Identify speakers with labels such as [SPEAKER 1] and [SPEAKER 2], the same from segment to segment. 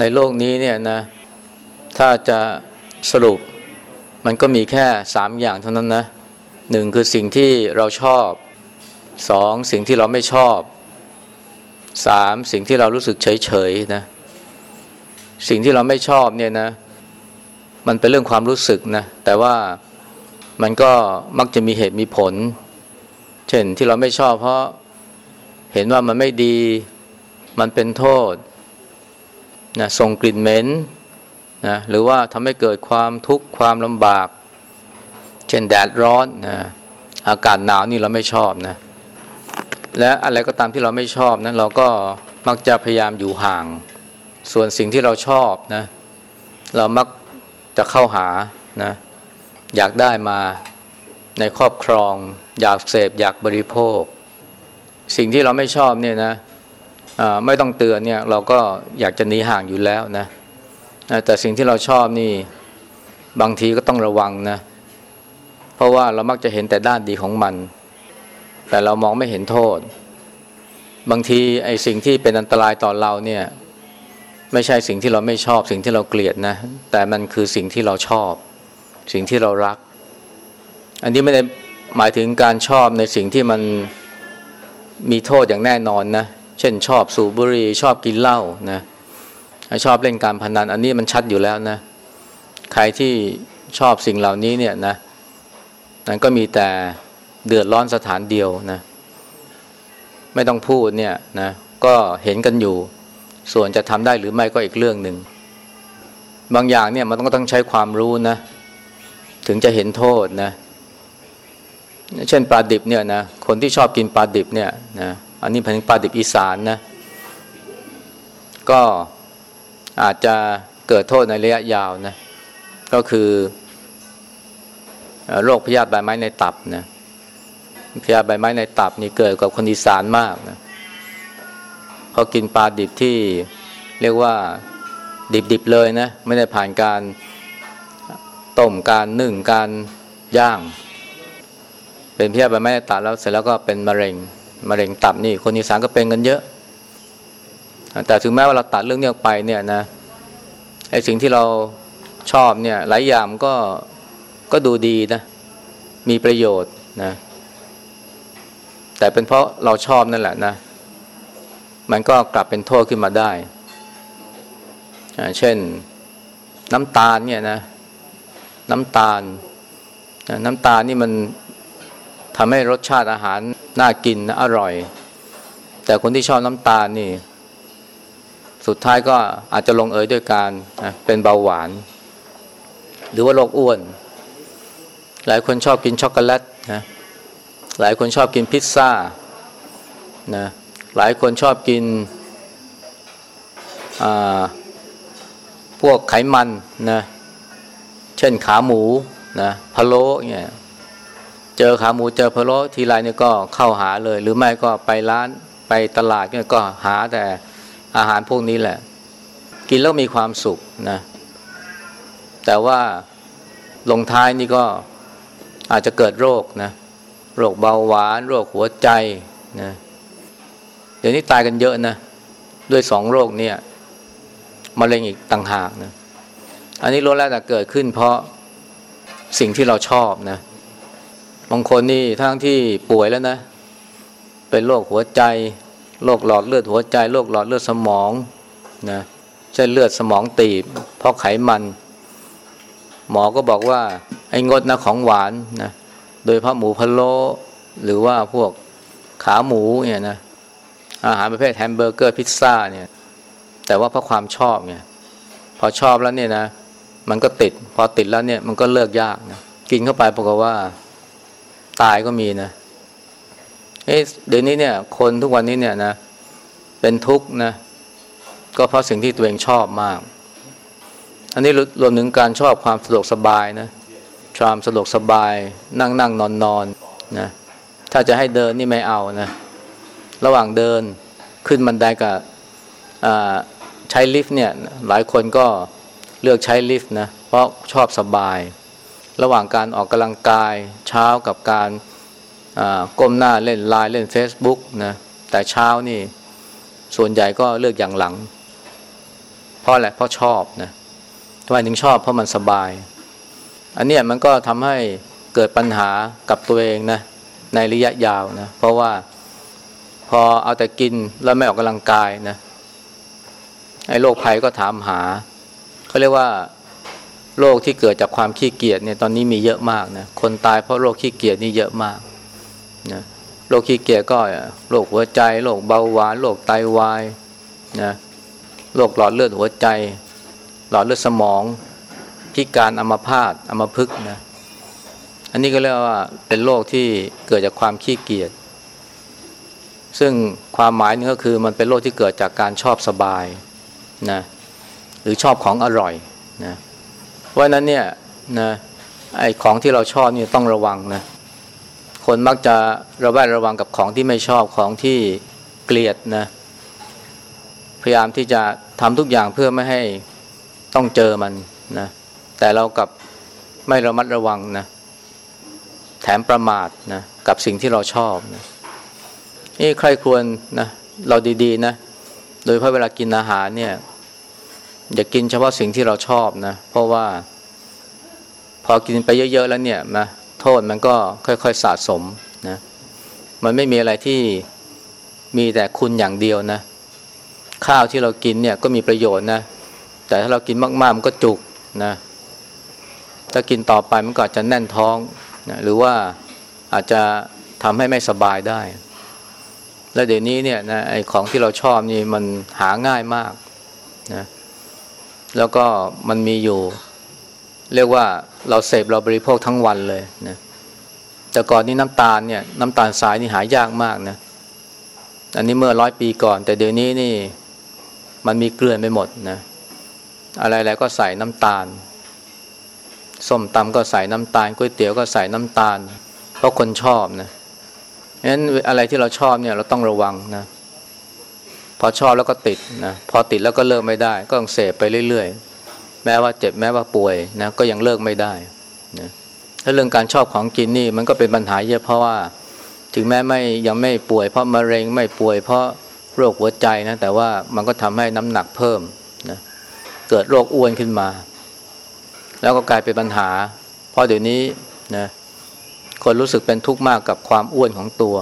[SPEAKER 1] ในโลกนี้เนี่ยนะ ถ้าจะสรุปมันก็มีแค่สามอย่างเท่านั้นนะหนึ่งคือสิ่งที่เราชอบสองสิ่งที่เราไม่ชอบสามสิ่งที่เรารู้สึกเฉยเฉยนะ สิ่งที่เราไม่ชอบเนี่ยนะ มันเป็นเรื่องความรู้สึกนะ แต่ว่ามันก็มักจะมีเหตุมีผล เช่นที่เราไม่ชอบเพราะเห็นว่ามันไม่ดี มันเป็นโทษ นะส่งกลิ่นเหม็นนะหรือว่าทำให้เกิดความทุกข์ความลำบาก เช่นแดดร้อนนะอากาศหนาวนี่เราไม่ชอบนะและอะไรก็ตามที่เราไม่ชอบนะั้นเราก็มักจะพยายามอยู่ห่าง ส่วนสิ่งที่เราชอบนะเรามักจะเข้าหานะอยากได้มาในครอบครอง อยากเสพอยากบริโภค สิ่งที่เราไม่ชอบเนี่ยนะ ไม่ต้องเตือนเนี่ยเราก็อยากจะหนีห่างอยู่แล้วนะแต่สิ่งที่เราชอบนี่บางทีก็ต้องระวังนะ เพราะว่าเรามักจะเห็นแต่ด้านดีของมัน แต่เรามองไม่เห็นโทษ บางทีไอ้สิ่งที่เป็นอันตรายต่อเราเนี่ยไม่ใช่สิ่งที่เราไม่ชอบสิ่งที่เราเกลียดนะ แต่มันคือสิ่งที่เราชอบ สิ่งที่เรารัก อันนี้ไม่ได้หมายถึงการชอบในสิ่งที่มันมีโทษอย่างแน่นอนนะ เช่นชอบสูบบุหรี่ชอบกินเหล้านะชอบเล่นการพนันอันนี้มันชัดอยู่แล้วนะ ใครที่ชอบสิ่งเหล่านี้เนี่ยนะนั้นก็มีแต่เดือดร้อนสถานเดียวนะ ไม่ต้องพูดเนี่ยนะก็เห็นกันอยู่ ส่วนจะทำได้หรือไม่ก็อีกเรื่องหนึ่ง บางอย่างเนี่ยมันต้องต้องใช้ความรู้นะ ถึงจะเห็นโทษนะ เช่นปลาดิบเนี่ยนะคนที่ชอบกินปลาดิบเนี่ยนะ อันนี้เป็นปลาดิบอีสานนะ ก็อาจจะเกิดโทษในระยะยาวนะ ก็คือโรคพยาธิใบไม้ในตับนะพยาธิใบไม้ในตับนี่เกิดกับคนอีสานมากนะเขากินปลาดิบที่เรียกว่าดิบๆเลยนะ ไม่ได้ผ่านการต้มการนึ่งการย่าง เป็นพยาธิใบไม้ในตับแล้วเสร็จแล้วก็เป็นมะเร็ง มะเร็งตับนี่คนอีสานก็เป็นกันเยอะ แต่ถึงแม้ว่าเราตัดเรื่องนี้ออกไปเนี่ยนะไอ้สิ่งที่เราชอบเนี่ยหลายอย่างก็ก็ดูดีนะมีประโยชน์นะแต่เป็นเพราะเราชอบนั่นแหละนะ มันก็กลับเป็นโทษขึ้นมาได้ เช่นน้ำตาลเนี่ยนะ น้ำตาล น้ำตาลนี่มันทำให้รสชาติอาหาร น่ากินนะอร่อย แต่คนที่ชอบน้ำตาลนี่ สุดท้ายก็อาจจะลงเอยด้วยการเป็นเบาหวาน หรือว่าโรคอ้วน หลายคนชอบกินช็อกโกแลตนะหลายคนชอบกินพิซซ่านะหลายคนชอบกินพวกไขมันนะเช่นขาหมูนะพะโล้เนี่ย เจอขาหมูเจอพะโล้ทีไรเนี่ยก็เข้าหาเลย หรือไม่ก็ไปร้านไปตลาดเนี่ยก็หาแต่อาหารพวกนี้แหละ กินแล้วมีความสุขนะ แต่ว่าลงท้ายนี่ก็อาจจะเกิดโรคนะโรคเบาหวาน โรคหัวใจนะเดี๋ยวนี้ตายกันเยอะนะด้วยสองโรคเนี่ยมะเร็งอีกต่างหากนะอันนี้ล้วนแล้วแต่เกิดขึ้นเพราะสิ่งที่เราชอบนะ บางคนนี่ทั้งที่ป่วยแล้วนะ เป็นโรคหัวใจโรคหลอดเลือดหัวใจโรคหลอดเลือดสมองนะเช่นเลือดสมองตีบ เพราะไขมัน หมอก็บอกว่าให้งดนะของหวานนะโดยเฉพาะหมูพะโล้หรือว่าพวกขาหมูเนี่ยนะอาหารประเภทแฮมเบอร์เกอร์พิซซ่าเนี่ย แต่ว่าเพราะความชอบเนี่ยพอชอบแล้วเนี่ยนะ มันก็ติด พอติดแล้วเนี่ยมันก็เลิกยากนะกินเข้าไปปรากฏว่า ตายก็มีนะเอ๊ะเดี๋ยวนี้เนี่ย คนทุกวันนี้เนี่ยนะ เป็นทุกข์นะ ก็เพราะสิ่งที่ตัวเองชอบมาก อันนี้รวมถึงการชอบความสะดวกสบายนะความสะดวกสบาย นั่งนั่งนอนนอนนะ ถ้าจะให้เดินนี่ไม่เอานะ ระหว่างเดินขึ้นบันไดกับใช้ลิฟต์เนี่ย หลายคนก็เลือกใช้ลิฟต์นะ เพราะชอบสบาย ระหว่างการออกกำลังกายเช้ากับการก้มหน้าเล่นไลน์เล่น Facebook นะแต่เช้านี่ส่วนใหญ่ก็เลือกอย่างหลัง เพราะอะไรเพราะชอบนะทำไมถึงชอบเพราะมันสบาย อันนี้มันก็ทำให้เกิดปัญหากับตัวเองนะในระยะยาวนะเพราะว่าพอเอาแต่กินแล้วไม่ออกกำลังกายนะไอ้โรคภัยก็ถามหาเขาเรียกว่า โรคที่เกิดจากความขี้เกียจเนี่ยตอนนี้มีเยอะมากนะคนตายเพราะโรคขี้เกียจนี่เยอะมากนะโรคขี้เกียจก็โรคหัวใจโรคเบาหวานโรคไตาวายนะโรคหลอดเลือดหัวใจ หลอดเลือดสมองพิการอัมพาตอัมพฤกษ์นะอันนี้ก็เรียกว่าเป็นโรคที่เกิดจากความขี้เกียจซึ่งความหมายนึงก็คือมันเป็นโรคที่เกิดจากการชอบสบายนะหรือชอบของอร่อยนะ เพราะนั้นเนี่ยนะไอของที่เราชอบนี่ต้องระวังนะคนมักจะระแวดระวังกับของที่ไม่ชอบของที่เกลียดนะพยายามที่จะทำทุกอย่างเพื่อไม่ให้ต้องเจอมันนะแต่เรากับไม่ระมัดระวังนะแถมประมาทนะกับสิ่งที่เราชอบนะนี่ใครควรนะเราดีๆนะ โดยเพราะเวลากินอาหารเนี่ย อย่ากินเฉพาะสิ่งที่เราชอบนะ เพราะว่า พอกินไปเยอะๆแล้วเนี่ยนะโทษมันก็ค่อยๆสะสมนะ มันไม่มีอะไรที่มีแต่คุณอย่างเดียวนะ ข้าวที่เรากินเนี่ยก็มีประโยชน์นะ แต่ถ้าเรากินมากๆมันก็จุกนะ ถ้ากินต่อไปมันก็อาจจะแน่นท้องนะหรือว่าอาจจะทำให้ไม่สบายได้ และเดี๋ยวนี้เนี่ยนะไอ้ของที่เราชอบนี่มันหาง่ายมากนะ แล้วก็มันมีอยู่ เรียกว่าเราเสพเราบริโภคทั้งวันเลยนะแต่ก่อนนี้น้ำตาลเนี่ยน้ำตาลทรายนี่หายากมากนะอันนี้เมื่อร้อยปีก่อน แต่เดี๋ยวนี้นี่มันมีเกลื่อนไปหมดนะอะไรๆก็ใส่น้ำตาลส้มตำก็ใส่น้ำตาลก๋วยเตี๋ยวก็ใส่น้ำตาล เพราะคนชอบนะงั้นอะไรที่เราชอบเนี่ยเราต้องระวังนะ พอชอบแล้วก็ติดนะพอติดแล้วก็เลิกไม่ได้ ก็ต้องเสพไปเรื่อยๆ แม้ว่าเจ็บแม้ว่าป่วยนะก็ยังเลิกไม่ได้นะถ้าเรื่องการชอบของกินนี่มันก็เป็นปัญหาเยอะเพราะว่าถึงแม้ไม่ยังไม่ป่วยเพราะมะเร็งไม่ป่วยเพราะโรคหัวใจนะแต่ว่ามันก็ทำให้น้ำหนักเพิ่มนะเกิดโรคอ้วนขึ้นมา แล้วก็กลายเป็นปัญหา เพราะเดี๋ยวนี้นะคนรู้สึกเป็นทุกข์มากกับความอ้วนของตัว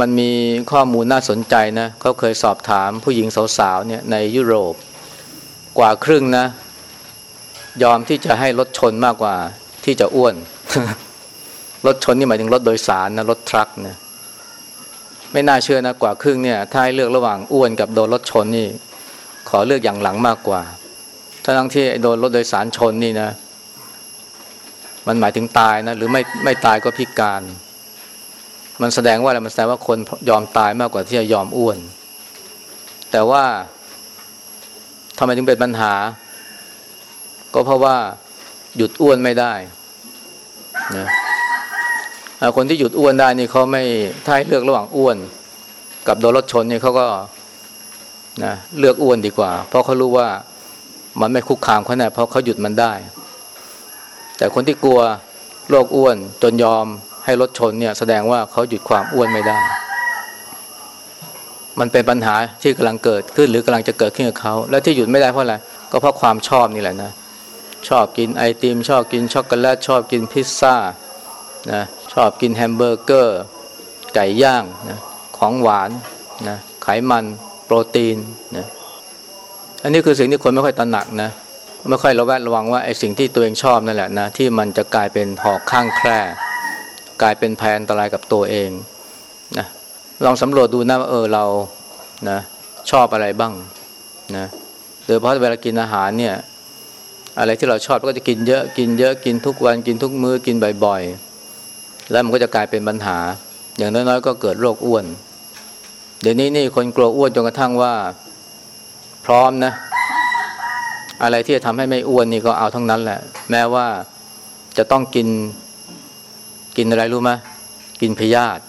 [SPEAKER 1] มันมีข้อมูลน่าสนใจนะเขาเคยสอบถามผู้หญิงสาวๆเนี่ยในยุโรป กว่าครึ่งนะ ยอมที่จะให้รถชนมากกว่าที่จะอ้วน รถชนนี่หมายถึงรถโดยสารนะรถทรัคนะไม่น่าเชื่อนะกว่าครึ่งเนี่ยถ้าให้เลือกระหว่างอ้วนกับโดนรถชนนี่ ขอเลือกอย่างหลังมากกว่าทั้งที่โดนรถโดยสารชนนี่นะ มันหมายถึงตายนะหรือไม่ไม่ตายก็พิการ มันแสดงว่าอะไรมันแสดงว่าคนยอมตายมากกว่าที่จะยอมอ้วน แต่ว่าทำไมถึงเป็นปัญหา ก็เพราะว่าหยุดอ้วนไม่ได้นะคนที่หยุดอ้วนได้นี่เขาไม่ถ้าให้เลือกระหว่างอ้วน กับโดนรถชนนี่เขาก็นะเลือกอ้วนดีกว่า เพราะเขารู้ว่ามันไม่คุกคามเขาแน่เพราะเขาหยุดมันได้ แต่คนที่กลัวโรคอ้วนจนยอม ให้รถชนเนี่ยแสดงว่าเขาหยุดความอ้วนไม่ได้ มันเป็นปัญหาที่กำลังเกิดขึ้นหรือกำลังจะเกิดขึ้นกับเขาและที่หยุดไม่ได้เพราะอะไรก็เพราะความชอบนี่แหละนะชอบกินไอติมชอบกินช็อกโกแลตชอบกินพิซซ่านะชอบกินแฮมเบอร์เกอร์ ไก่ย่างนะของหวานนะไขมันโปรตีนนะอันนี้คือสิ่งที่คนไม่ค่อยตระหนักนะไม่ค่อยระแวดระวังว่าไอ้สิ่งที่ตัวเองชอบนั่นแหละนะที่มันจะกลายเป็นหอกข้างแคร่ กลายเป็นภัยอันตรายกับตัวเองนะลองสำรวจดูนะว่าเออเรานะชอบอะไรบ้างนะโดยเฉพาะเวลากินอาหารเนี่ยอะไรที่เราชอบก็จะกินเยอะกินเยอะกินทุกวันกินทุกมื้อกินบ่อยๆ แล้วมันก็จะกลายเป็นปัญหา อย่างน้อยๆก็เกิดโรคอ้วน เดี๋ยวนี้นี่คนกลัวอ้วนจนกระทั่งว่า พร้อมนะ อะไรที่จะทำให้ไม่อ้วนนี่ก็เอาทั้งนั้นแหละ แม้ว่าจะต้องกิน กินอะไรรู้ไหมกินพยาธิ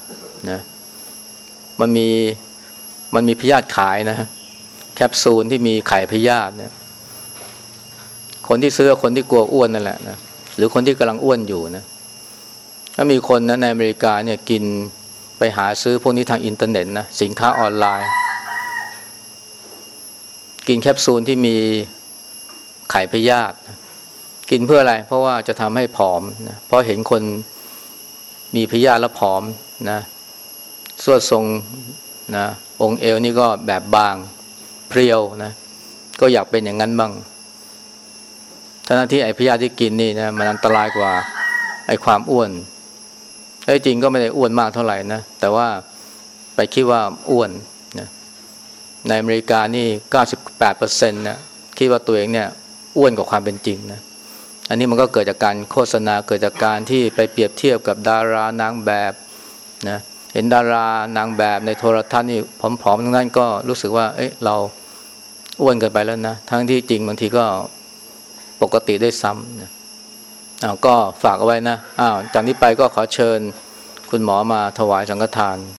[SPEAKER 1] นะมันมีมันมีพยาธิขายนะ แคปซูลที่มีไข่พยาธิเนี่ยคนที่ซื้อคนที่กลัวอ้วนนั่นแหละนะหรือคนที่กำลังอ้วนอยู่นะถ้ามีคนนะในอเมริกาเนี่ยกินไปหาซื้อพวกนี้ทางอินเทอร์เน็ตนะสินค้าออนไลน์ กินแคปซูลที่มีไข่พยาธิกินเพื่ออะไร เพราะว่าจะทำให้ผอมนะเพราะเห็นคน มีพยาธิแล้วผอมนะสวดทรงนะองค์เอวนี่ก็แบบบางเพรียวนะ ก็อยากเป็นอย่างนั้นบ้างทั้งที่ไอ้พยาธิที่กินนี่นะมันอันตรายกว่าไอ้ความอ้วนไอ้จริงก็ไม่ได้อ้วนมากเท่าไหร่นะ แต่ว่าไปคิดว่าอ้วนนะในอเมริกานี่ 98%นะคิดว่าตัวเองเนี่ย อ้วนกว่าความเป็นจริงนะ อันนี้มันก็เกิดจากการโฆษณาเกิดจากการที่ไปเปรียบเทียบกับดารานางแบบนะเห็นดารานางแบบในโทรทัศน์นี่ผอมๆทั้งนั้นก็รู้สึกว่าเอ้ยเราอ้วนเกินไปแล้วนะทั้งที่จริงบางทีก็ปกติได้ซ้ำนะอ้าวก็ฝากเอาไว้นะอ้าวจากนี้ไปก็ขอเชิญคุณหมอมาถวายสังฆทาน